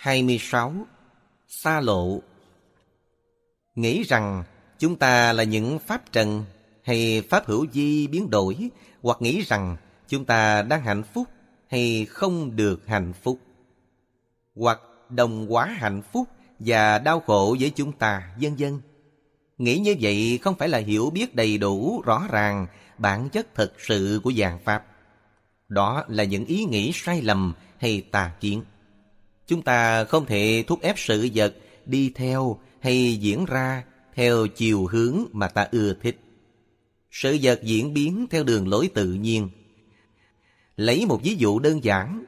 26. Xa lộ Nghĩ rằng chúng ta là những pháp trần hay pháp hữu di biến đổi hoặc nghĩ rằng chúng ta đang hạnh phúc hay không được hạnh phúc hoặc đồng hóa hạnh phúc và đau khổ với chúng ta, vân vân. Nghĩ như vậy không phải là hiểu biết đầy đủ, rõ ràng bản chất thực sự của dạng Pháp. Đó là những ý nghĩ sai lầm hay tà kiến. Chúng ta không thể thúc ép sự vật đi theo hay diễn ra theo chiều hướng mà ta ưa thích. Sự vật diễn biến theo đường lối tự nhiên. Lấy một ví dụ đơn giản.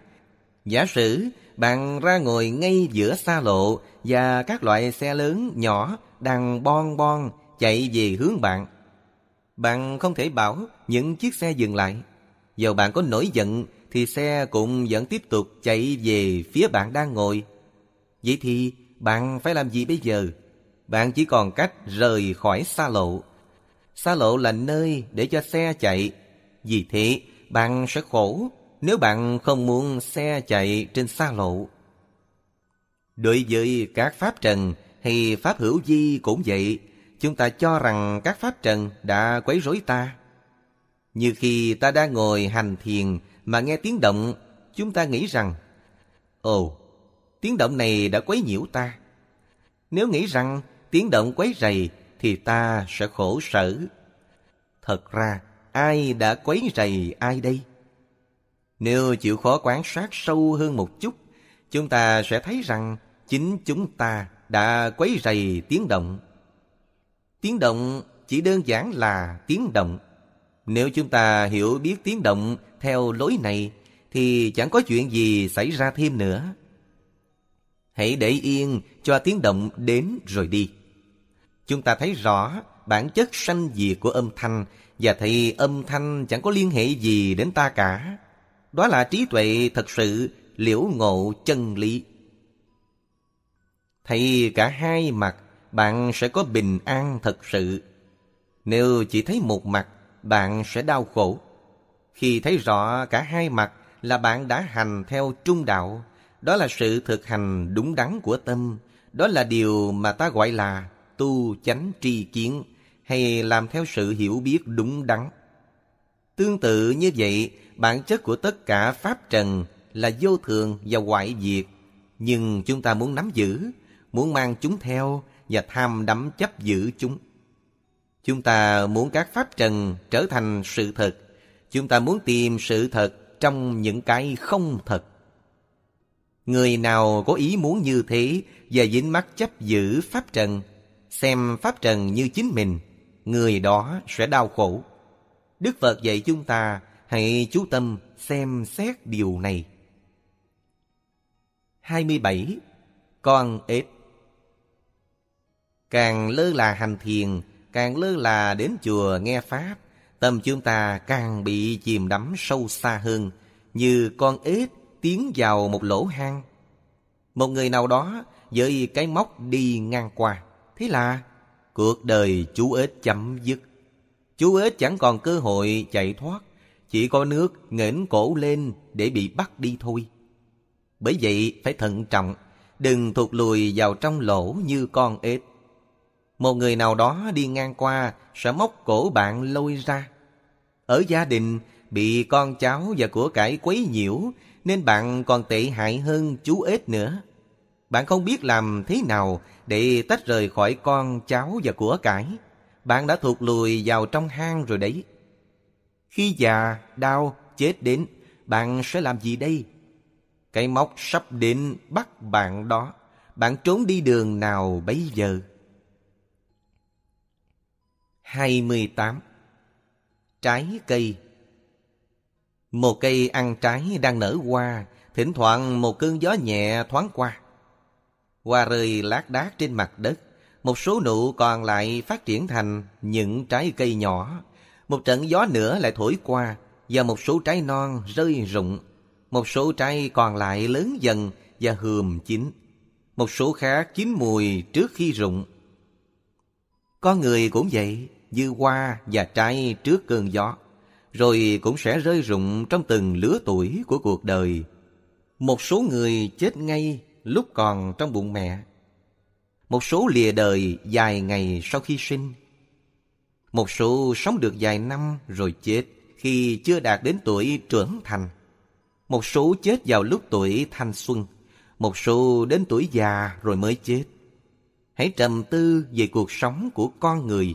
Giả sử bạn ra ngồi ngay giữa xa lộ và các loại xe lớn nhỏ đang bon bon chạy về hướng bạn. Bạn không thể bảo những chiếc xe dừng lại. Dầu bạn có nổi giận thì xe cũng vẫn tiếp tục chạy về phía bạn đang ngồi. Vậy thì bạn phải làm gì bây giờ? Bạn chỉ còn cách rời khỏi xa lộ. Xa lộ là nơi để cho xe chạy. Vì thế, bạn sẽ khổ nếu bạn không muốn xe chạy trên xa lộ. Đối với các pháp trần hay pháp hữu di cũng vậy, chúng ta cho rằng các pháp trần đã quấy rối ta. Như khi ta đang ngồi hành thiền mà nghe tiếng động, chúng ta nghĩ rằng Ồ, tiếng động này đã quấy nhiễu ta. Nếu nghĩ rằng tiếng động quấy rầy thì ta sẽ khổ sở. Thật ra, ai đã quấy rầy ai đây? Nếu chịu khó quan sát sâu hơn một chút, chúng ta sẽ thấy rằng chính chúng ta đã quấy rầy tiếng động. Tiếng động chỉ đơn giản là tiếng động. Nếu chúng ta hiểu biết tiếng động theo lối này, thì chẳng có chuyện gì xảy ra thêm nữa. Hãy để yên cho tiếng động đến rồi đi. Chúng ta thấy rõ bản chất sanh diệt của âm thanh và thấy âm thanh chẳng có liên hệ gì đến ta cả. Đó là trí tuệ thật sự liễu ngộ chân lý. Thấy cả hai mặt, bạn sẽ có bình an thật sự. Nếu chỉ thấy một mặt, bạn sẽ đau khổ. Khi thấy rõ cả hai mặt là bạn đã hành theo trung đạo, đó là sự thực hành đúng đắn của tâm, đó là điều mà ta gọi là tu chánh tri kiến hay làm theo sự hiểu biết đúng đắn. Tương tự như vậy, bản chất của tất cả pháp trần là vô thường và hoại diệt, nhưng chúng ta muốn nắm giữ, muốn mang chúng theo và tham đắm chấp giữ chúng. Chúng ta muốn các pháp trần trở thành sự thật, chúng ta muốn tìm sự thật trong những cái không thật. Người nào có ý muốn như thế và dính mắc chấp giữ pháp trần, xem pháp trần như chính mình, người đó sẽ đau khổ. Đức Phật dạy chúng ta hãy chú tâm xem xét điều này. 27. Con ếch Càng lơ là hành thiền, càng lơ là đến chùa nghe Pháp, tâm chúng ta càng bị chìm đắm sâu xa hơn, như con ếch tiến vào một lỗ hang. Một người nào đó với cái móc đi ngang qua, thế là cuộc đời chú ếch chấm dứt. Chú ếch chẳng còn cơ hội chạy thoát, chỉ có nước nghển cổ lên để bị bắt đi thôi. Bởi vậy phải thận trọng, đừng thụt lùi vào trong lỗ như con ếch. Một người nào đó đi ngang qua sẽ móc cổ bạn lôi ra. Ở gia đình bị con cháu và của cải quấy nhiễu nên bạn còn tệ hại hơn chú ếch nữa. Bạn không biết làm thế nào để tách rời khỏi con cháu và của cải. Bạn đã thụt lùi vào trong hang rồi đấy. Khi già, đau, chết đến, bạn sẽ làm gì đây? Cái móc sắp đến bắt bạn đó. Bạn trốn đi đường nào bây giờ? 28. Trái cây Một cây ăn trái đang nở hoa, thỉnh thoảng một cơn gió nhẹ thoáng qua. Hoa rơi lác đác trên mặt đất, một số nụ còn lại phát triển thành những trái cây nhỏ. Một trận gió nữa lại thổi qua, và một số trái non rơi rụng. Một số trái còn lại lớn dần và hườm chín. Một số khác chín mùi trước khi rụng. Con người cũng vậy, như hoa và trái trước cơn gió, rồi cũng sẽ rơi rụng trong từng lứa tuổi của cuộc đời. Một số người chết ngay lúc còn trong bụng mẹ. Một số lìa đời dài ngày sau khi sinh. Một số sống được vài năm rồi chết khi chưa đạt đến tuổi trưởng thành. Một số chết vào lúc tuổi thanh xuân. Một số đến tuổi già rồi mới chết. Hãy trầm tư về cuộc sống của con người.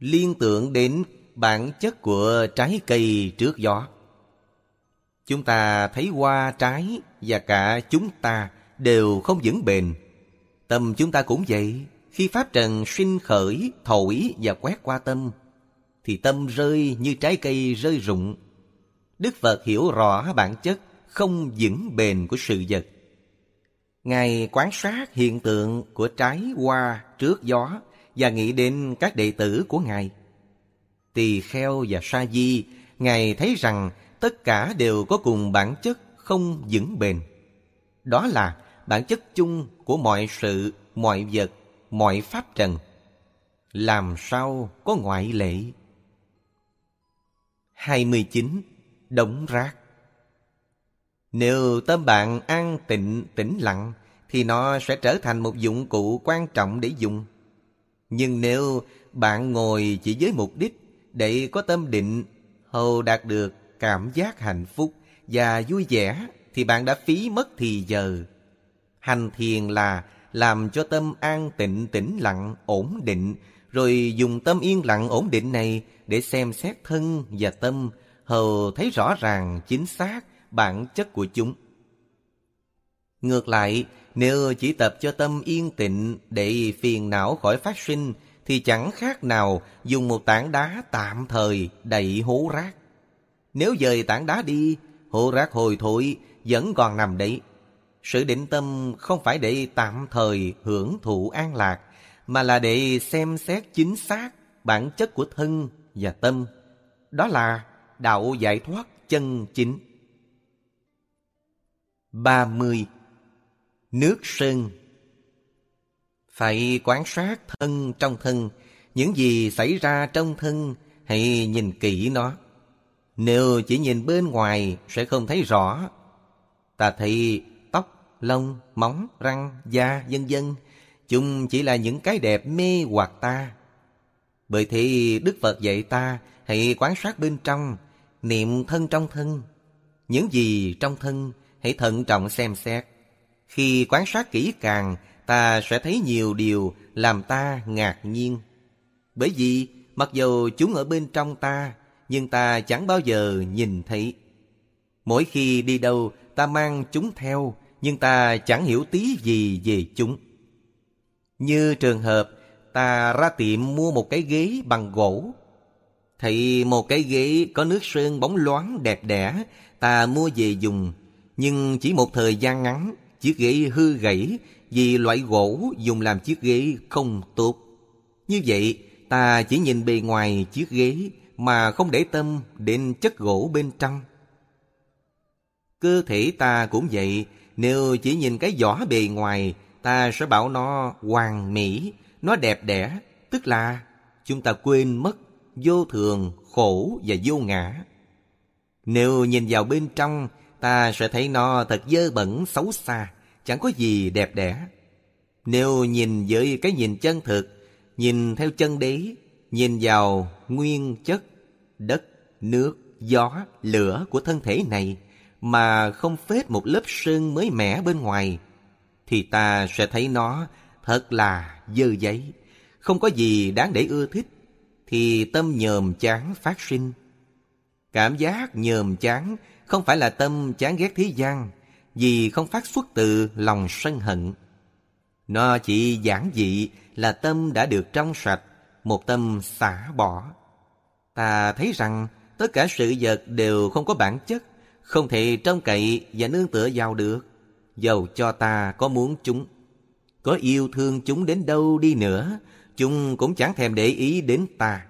Liên tưởng đến bản chất của trái cây trước gió. Chúng ta thấy hoa trái và cả chúng ta đều không vững bền. Tâm chúng ta cũng vậy. Khi Pháp Trần sinh khởi, thổi và quét qua tâm, thì tâm rơi như trái cây rơi rụng. Đức Phật hiểu rõ bản chất không vững bền của sự vật. Ngài quan sát hiện tượng của trái hoa trước gió và nghĩ đến các đệ tử của Ngài. Tỳ Kheo và Sa Di, Ngài thấy rằng tất cả đều có cùng bản chất không vững bền. Đó là bản chất chung của mọi sự, mọi vật, mọi pháp trần. Làm sao có ngoại lệ? 29. Đống rác Nếu tâm bạn an tịnh, tĩnh lặng, thì nó sẽ trở thành một dụng cụ quan trọng để dùng. Nhưng nếu bạn ngồi chỉ với mục đích để có tâm định, hầu đạt được cảm giác hạnh phúc và vui vẻ, thì bạn đã phí mất thì giờ. Hành thiền là làm cho tâm an tịnh tĩnh lặng, ổn định, rồi dùng tâm yên lặng ổn định này để xem xét thân và tâm, hầu thấy rõ ràng chính xác bản chất của chúng. Ngược lại, nếu chỉ tập cho tâm yên tịnh để phiền não khỏi phát sinh, thì chẳng khác nào dùng một tảng đá tạm thời đậy hố rác. Nếu dời tảng đá đi, hố rác hồi thối vẫn còn nằm đấy. Sự định tâm không phải để tạm thời hưởng thụ an lạc, mà là để xem xét chính xác bản chất của thân và tâm. Đó là đạo giải thoát chân chính. 30. Nước sơn Phải quan sát thân trong thân, những gì xảy ra trong thân, hãy nhìn kỹ nó. Nếu chỉ nhìn bên ngoài sẽ không thấy rõ. Ta thấy tóc, lông, móng, răng, da, vân vân Chúng chỉ là những cái đẹp mê hoặc ta. Bởi thế Đức Phật dạy ta hãy quan sát bên trong, niệm thân trong thân. Những gì trong thân hãy thận trọng xem xét. Khi quan sát kỹ càng, ta sẽ thấy nhiều điều làm ta ngạc nhiên. Bởi vì mặc dù chúng ở bên trong ta, nhưng ta chẳng bao giờ nhìn thấy. Mỗi khi đi đâu, ta mang chúng theo, nhưng ta chẳng hiểu tí gì về chúng. Như trường hợp ta ra tiệm mua một cái ghế bằng gỗ. Thấy một cái ghế có nước sơn bóng loáng đẹp đẽ, ta mua về dùng. Nhưng chỉ một thời gian ngắn, chiếc ghế hư gãy vì loại gỗ dùng làm chiếc ghế không tốt. Như vậy, ta chỉ nhìn bề ngoài chiếc ghế mà không để tâm đến chất gỗ bên trong. Cơ thể ta cũng vậy, nếu chỉ nhìn cái vỏ bề ngoài ta sẽ bảo nó hoàn mỹ, nó đẹp đẽ, tức là chúng ta quên mất vô thường, khổ và vô ngã. Nếu nhìn vào bên trong, ta sẽ thấy nó thật dơ bẩn, xấu xa, chẳng có gì đẹp đẽ. Nếu nhìn với cái nhìn chân thực, nhìn theo chân đế, nhìn vào nguyên chất, đất, nước, gió, lửa của thân thể này, mà không phết một lớp sơn mới mẻ bên ngoài, thì ta sẽ thấy nó thật là dơ giấy, không có gì đáng để ưa thích, thì tâm nhờm chán phát sinh. Cảm giác nhờm chán không phải là tâm chán ghét thế gian, vì không phát xuất từ lòng sân hận. Nó chỉ giản dị là tâm đã được trong sạch, một tâm xả bỏ. Ta thấy rằng tất cả sự vật đều không có bản chất, không thể trông cậy và nương tựa vào được. Dầu cho ta có muốn chúng Có yêu thương chúng đến đâu đi nữa Chúng cũng chẳng thèm để ý đến ta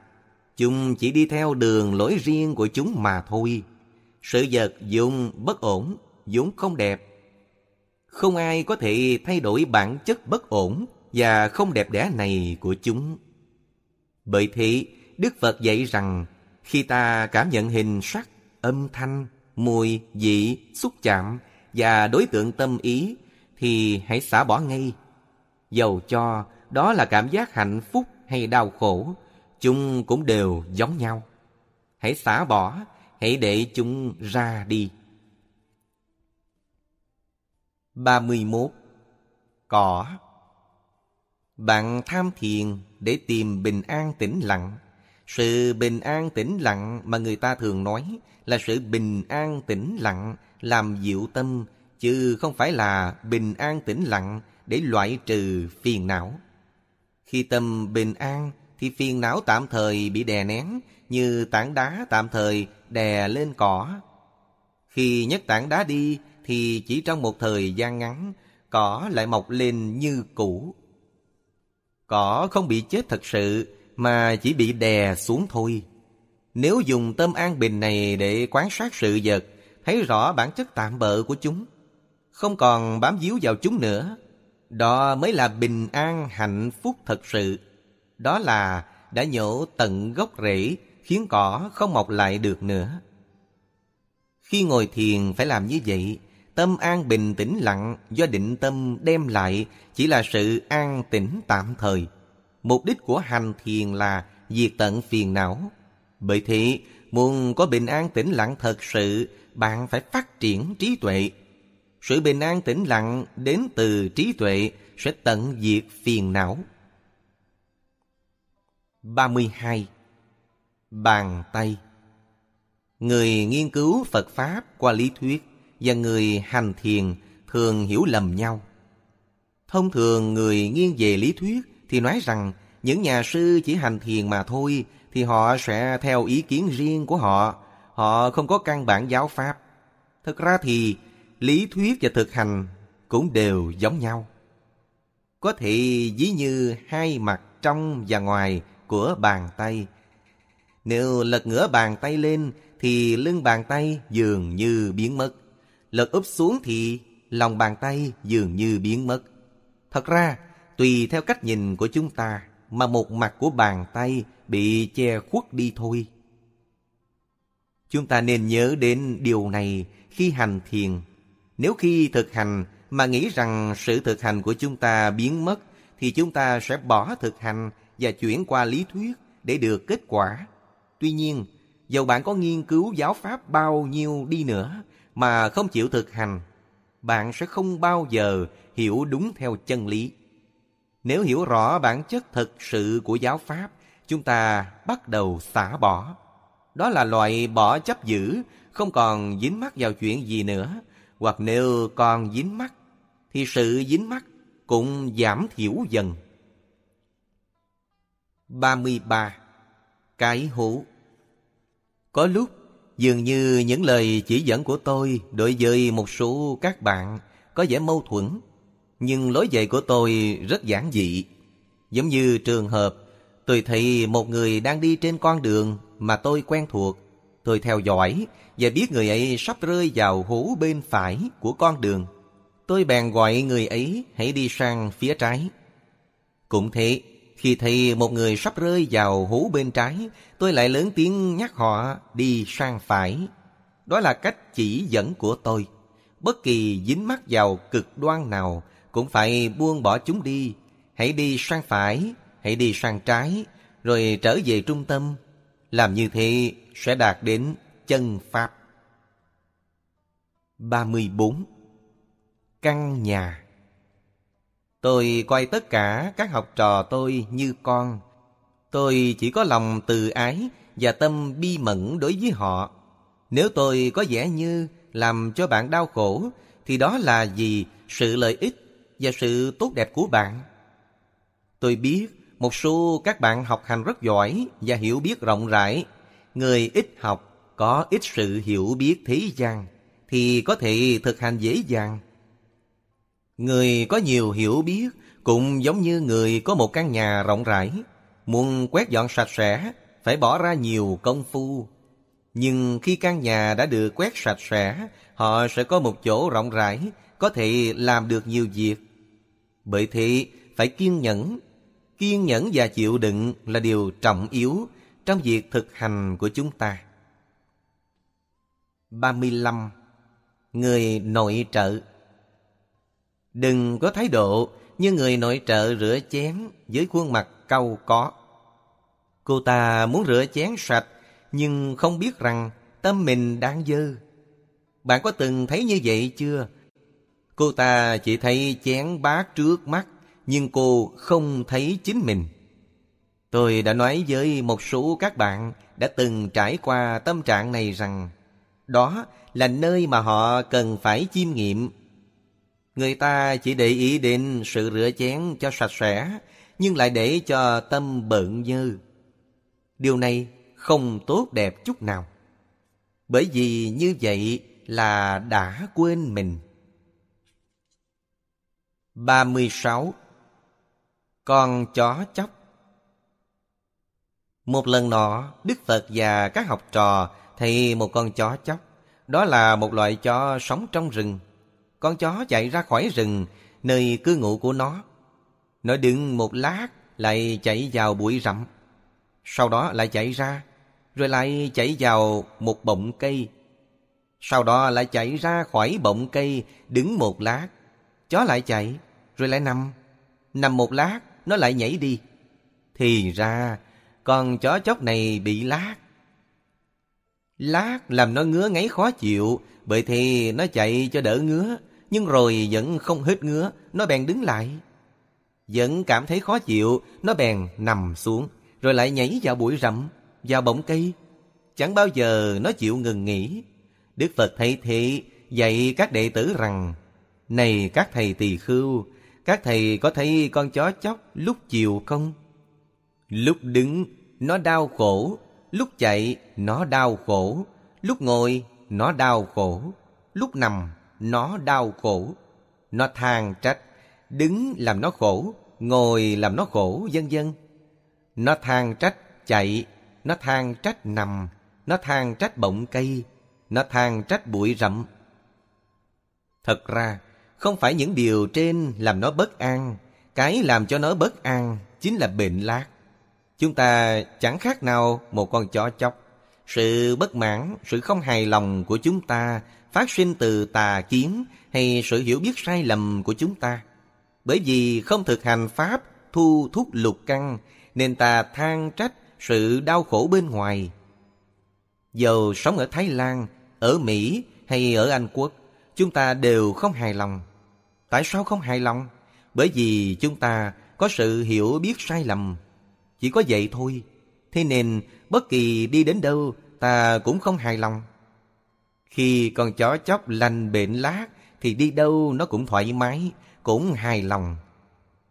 Chúng chỉ đi theo đường lối riêng của chúng mà thôi Sự vật dụng bất ổn vốn không đẹp Không ai có thể thay đổi bản chất bất ổn Và không đẹp đẽ này của chúng Bởi thế Đức Phật dạy rằng Khi ta cảm nhận hình sắc, âm thanh, mùi, vị, xúc chạm và đối tượng tâm ý thì hãy xả bỏ ngay. Dầu cho đó là cảm giác hạnh phúc hay đau khổ, chúng cũng đều giống nhau. Hãy xả bỏ, hãy để chúng ra đi. 31. Cỏ Bạn tham thiền để tìm bình an tĩnh lặng. Sự bình an tĩnh lặng mà người ta thường nói là sự bình an tĩnh lặng làm dịu tâm, chứ không phải là bình an tĩnh lặng để loại trừ phiền não. Khi tâm bình an thì phiền não tạm thời bị đè nén như tảng đá tạm thời đè lên cỏ. Khi nhấc tảng đá đi thì chỉ trong một thời gian ngắn cỏ lại mọc lên như cũ. Cỏ không bị chết thật sự mà chỉ bị đè xuống thôi. Nếu dùng tâm an bình này để quan sát sự vật, thấy rõ bản chất tạm bợ của chúng, không còn bám víu vào chúng nữa, đó mới là bình an hạnh phúc thật sự. Đó là đã nhổ tận gốc rễ, khiến cỏ không mọc lại được nữa. Khi ngồi thiền phải làm như vậy, tâm an bình tĩnh lặng do định tâm đem lại chỉ là sự an tĩnh tạm thời. Mục đích của hành thiền là diệt tận phiền não. Bởi thế, muốn có bình an tĩnh lặng thật sự, bạn phải phát triển trí tuệ. Sự bình an tĩnh lặng đến từ trí tuệ sẽ tận diệt phiền não. 32. Bàn tay Người nghiên cứu Phật Pháp qua lý thuyết và người hành thiền thường hiểu lầm nhau. Thông thường người nghiêng về lý thuyết thì nói rằng những nhà sư chỉ hành thiền mà thôi thì họ sẽ theo ý kiến riêng của họ. Họ không có căn bản giáo pháp. Thực ra thì lý thuyết và thực hành cũng đều giống nhau. Có thể ví như hai mặt trong và ngoài của bàn tay. Nếu lật ngửa bàn tay lên thì lưng bàn tay dường như biến mất. Lật úp xuống thì lòng bàn tay dường như biến mất. Thật ra, tùy theo cách nhìn của chúng ta mà một mặt của bàn tay bị che khuất đi thôi. Chúng ta nên nhớ đến điều này khi hành thiền. Nếu khi thực hành mà nghĩ rằng sự thực hành của chúng ta biến mất thì chúng ta sẽ bỏ thực hành và chuyển qua lý thuyết để được kết quả. Tuy nhiên, dầu bạn có nghiên cứu giáo pháp bao nhiêu đi nữa mà không chịu thực hành, bạn sẽ không bao giờ hiểu đúng theo chân lý. Nếu hiểu rõ bản chất thực sự của giáo pháp, chúng ta bắt đầu xả bỏ. Đó là loại bỏ chấp giữ, không còn dính mắc vào chuyện gì nữa. Hoặc nếu còn dính mắc, thì sự dính mắc cũng giảm thiểu dần. 33. Cái hữu Có lúc dường như những lời chỉ dẫn của tôi đối với một số các bạn có vẻ mâu thuẫn nhưng lối dạy của tôi rất giản dị. Giống như trường hợp, tôi thấy một người đang đi trên con đường mà tôi quen thuộc. Tôi theo dõi và biết người ấy sắp rơi vào hố bên phải của con đường. Tôi bèn gọi người ấy hãy đi sang phía trái. Cũng thế, khi thấy một người sắp rơi vào hố bên trái, tôi lại lớn tiếng nhắc họ đi sang phải. Đó là cách chỉ dẫn của tôi. Bất kỳ dính mắc vào cực đoan nào cũng phải buông bỏ chúng đi. Hãy đi sang phải, hãy đi sang trái, rồi trở về trung tâm. Làm như thế sẽ đạt đến chân Pháp. 34. Căn nhà Tôi coi tất cả các học trò tôi như con. Tôi chỉ có lòng từ ái và tâm bi mẫn đối với họ. Nếu tôi có vẻ như làm cho bạn đau khổ, thì đó là vì sự lợi ích và sự tốt đẹp của bạn. Tôi biết một số các bạn học hành rất giỏi và hiểu biết rộng rãi. Người ít học, có ít sự hiểu biết thế gian, thì có thể thực hành dễ dàng. Người có nhiều hiểu biết cũng giống như người có một căn nhà rộng rãi. Muốn quét dọn sạch sẽ, phải bỏ ra nhiều công phu. Nhưng khi căn nhà đã được quét sạch sẽ, họ sẽ có một chỗ rộng rãi, có thể làm được nhiều việc. Bởi thế, phải kiên nhẫn. Kiên nhẫn và chịu đựng là điều trọng yếu trong việc thực hành của chúng ta. 35. Người nội trợ Đừng có thái độ như người nội trợ rửa chén với khuôn mặt cau có. Cô ta muốn rửa chén sạch, nhưng không biết rằng tâm mình đang dơ. Bạn có từng thấy như vậy chưa? Cô ta chỉ thấy chén bát trước mắt, nhưng cô không thấy chính mình. Tôi đã nói với một số các bạn đã từng trải qua tâm trạng này rằng đó là nơi mà họ cần phải chiêm nghiệm. Người ta chỉ để ý đến sự rửa chén cho sạch sẽ, nhưng lại để cho tâm bận như Điều này không tốt đẹp chút nào. Bởi vì như vậy là đã quên mình. 36. Con chó chóc Một lần nọ, Đức Phật và các học trò thấy một con chó chóc. Đó là một loại chó sống trong rừng. Con chó chạy ra khỏi rừng, nơi cư ngụ của nó. Nó đứng một lát, lại chạy vào bụi rậm. Sau đó lại chạy ra, rồi lại chạy vào một bọng cây. Sau đó lại chạy ra khỏi bọng cây, đứng một lát. Chó lại chạy, rồi lại nằm. Nằm một lát, nó lại nhảy đi. Thì ra, con chó chóc này bị lát. Lát làm nó ngứa ngáy khó chịu, bởi thì nó chạy cho đỡ ngứa, nhưng rồi vẫn không hết ngứa, nó bèn đứng lại. Vẫn cảm thấy khó chịu, nó bèn nằm xuống, rồi lại nhảy vào bụi rậm, vào bọng cây. Chẳng bao giờ nó chịu ngừng nghỉ. Đức Phật thấy thế, dạy các đệ tử rằng, Này các thầy tỳ khưu, các thầy có thấy con chó chóc lúc chiều không? Lúc đứng, nó đau khổ. Lúc chạy, nó đau khổ. Lúc ngồi, nó đau khổ. Lúc nằm, nó đau khổ. Nó than trách. Đứng làm nó khổ, ngồi làm nó khổ, vân vân. Nó than trách chạy, nó than trách nằm, nó than trách bọng cây, nó than trách bụi rậm. Thật ra, không phải những điều trên làm nó bất an, cái làm cho nó bất an chính là bệnh lạc. Chúng ta chẳng khác nào một con chó chóc. Sự bất mãn, sự không hài lòng của chúng ta phát sinh từ tà kiến hay sự hiểu biết sai lầm của chúng ta. Bởi vì không thực hành pháp thu thúc lục căn nên ta than trách sự đau khổ bên ngoài. Dầu sống ở Thái Lan, ở Mỹ hay ở Anh Quốc, chúng ta đều không hài lòng. Tại sao không hài lòng? Bởi vì chúng ta có sự hiểu biết sai lầm. Chỉ có vậy thôi. Thế nên bất kỳ đi đến đâu ta cũng không hài lòng. Khi con chó chóc lành bệnh lát thì đi đâu nó cũng thoải mái, cũng hài lòng.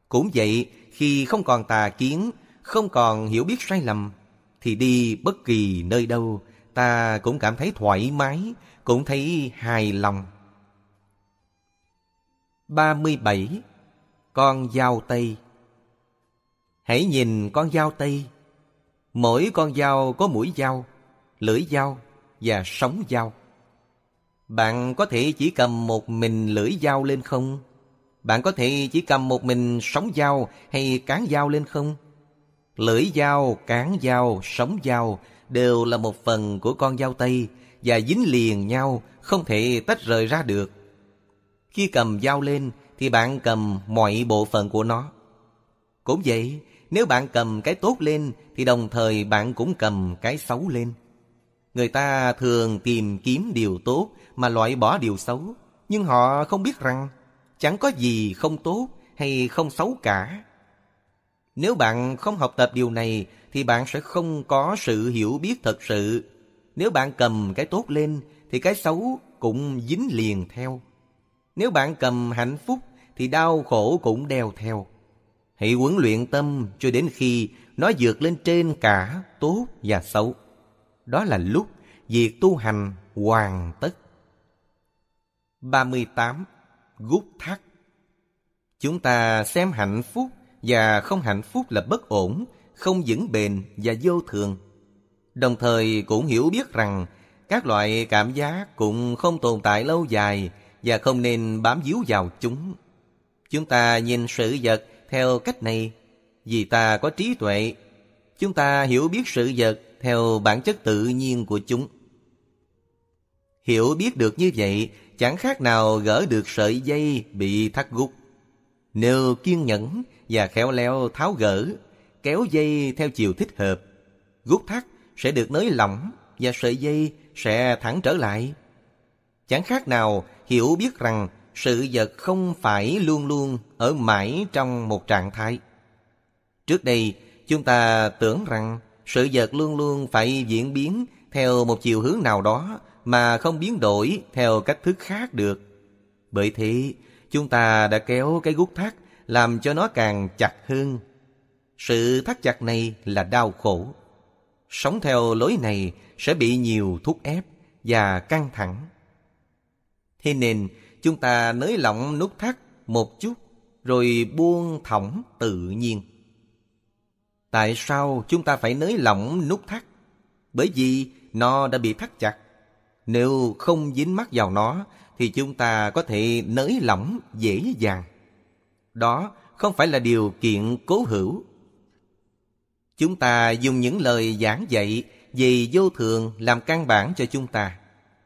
Cũng vậy, khi không còn tà kiến, không còn hiểu biết sai lầm, thì đi bất kỳ nơi đâu ta cũng cảm thấy thoải mái, cũng thấy hài lòng. 37. Con dao tây Hãy nhìn con dao tây. Mỗi con dao có mũi dao, lưỡi dao và sống dao. Bạn có thể chỉ cầm một mình lưỡi dao lên không? Bạn có thể chỉ cầm một mình sống dao hay cán dao lên không? Lưỡi dao, cán dao, sống dao đều là một phần của con dao tây và dính liền nhau, không thể tách rời ra được. Khi cầm dao lên thì bạn cầm mọi bộ phận của nó. Cũng vậy, nếu bạn cầm cái tốt lên thì đồng thời bạn cũng cầm cái xấu lên. Người ta thường tìm kiếm điều tốt mà loại bỏ điều xấu, nhưng họ không biết rằng chẳng có gì không tốt hay không xấu cả. Nếu bạn không học tập điều này thì bạn sẽ không có sự hiểu biết thật sự. Nếu bạn cầm cái tốt lên thì cái xấu cũng dính liền theo. Nếu bạn cầm hạnh phúc thì đau khổ cũng đeo theo. Hãy huấn luyện tâm cho đến khi nó vượt lên trên cả tốt và xấu. Đó là lúc việc tu hành hoàn tất. 38. Gút thắt Chúng ta xem hạnh phúc và không hạnh phúc là bất ổn, không vững bền và vô thường. Đồng thời cũng hiểu biết rằng các loại cảm giác cũng không tồn tại lâu dài và không nên bám víu vào chúng. Chúng ta nhìn sự vật theo cách này vì ta có trí tuệ. Chúng ta hiểu biết sự vật theo bản chất tự nhiên của chúng. Hiểu biết được như vậy chẳng khác nào gỡ được sợi dây bị thắt gút. Nếu kiên nhẫn và khéo léo tháo gỡ, kéo dây theo chiều thích hợp, gút thắt sẽ được nới lỏng và sợi dây sẽ thẳng trở lại. Chẳng khác nào hiểu biết rằng sự vật không phải luôn luôn ở mãi trong một trạng thái. Trước đây, chúng ta tưởng rằng sự vật luôn luôn phải diễn biến theo một chiều hướng nào đó mà không biến đổi theo cách thức khác được. Bởi thế, chúng ta đã kéo cái gút thắt làm cho nó càng chặt hơn. Sự thắt chặt này là đau khổ. Sống theo lối này sẽ bị nhiều thúc ép và căng thẳng. Thế nên, chúng ta nới lỏng nút thắt một chút, rồi buông thõng tự nhiên. Tại sao chúng ta phải nới lỏng nút thắt? Bởi vì nó đã bị thắt chặt. Nếu không dính mắt vào nó, thì chúng ta có thể nới lỏng dễ dàng. Đó không phải là điều kiện cố hữu. Chúng ta dùng những lời giảng dạy về vô thường làm căn bản cho chúng ta.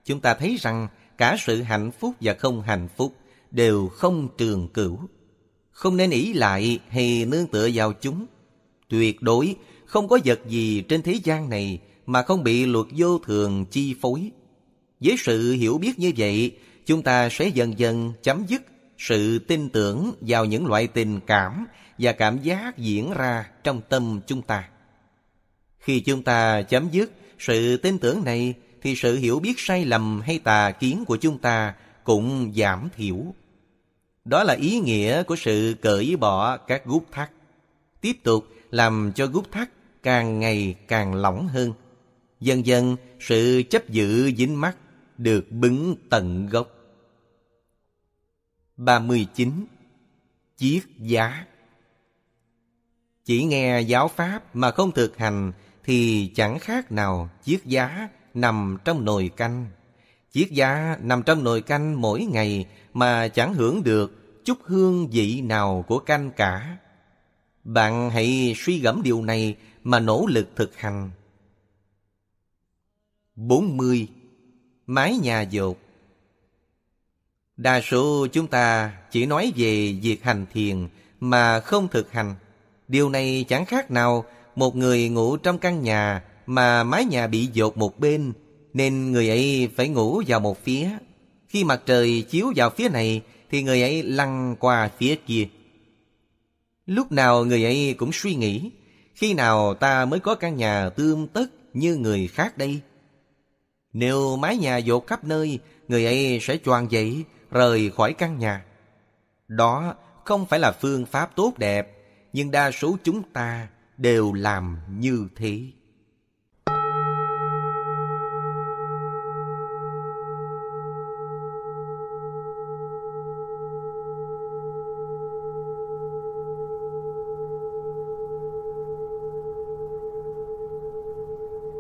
Chúng ta thấy rằng cả sự hạnh phúc và không hạnh phúc đều không trường cửu. Không nên ỷ lại hay nương tựa vào chúng. Tuyệt đối không có vật gì trên thế gian này mà không bị luật vô thường chi phối. Với sự hiểu biết như vậy, chúng ta sẽ dần dần chấm dứt sự tin tưởng vào những loại tình cảm và cảm giác diễn ra trong tâm chúng ta. Khi chúng ta chấm dứt sự tin tưởng này thì sự hiểu biết sai lầm hay tà kiến của chúng ta cũng giảm thiểu. Đó là ý nghĩa của sự cởi bỏ các gút thắt. Tiếp tục làm cho gút thắt càng ngày càng lỏng hơn. Dần dần, sự chấp giữ dính mắt được bứng tận gốc. 39. Chiết giá Chỉ nghe giáo pháp mà không thực hành thì chẳng khác nào chiết giá nằm trong nồi canh. chiếc giá nằm trong nồi canh mỗi ngày mà chẳng hưởng được chút hương vị nào của canh cả. Bạn hãy suy gẫm điều này mà nỗ lực thực hành. 40. Mái nhà dột Đa số chúng ta chỉ nói về việc hành thiền mà không thực hành. Điều này chẳng khác nào một người ngủ trong căn nhà mà mái nhà bị dột một bên nên người ấy phải ngủ vào một phía. Khi mặt trời chiếu vào phía này thì người ấy lăn qua phía kia. Lúc nào người ấy cũng suy nghĩ khi nào ta mới có căn nhà tươm tất như người khác đây? Nếu mái nhà dột khắp nơi, người ấy sẽ choàng dậy, rời khỏi căn nhà. Đó không phải là phương pháp tốt đẹp, nhưng đa số chúng ta đều làm như thế.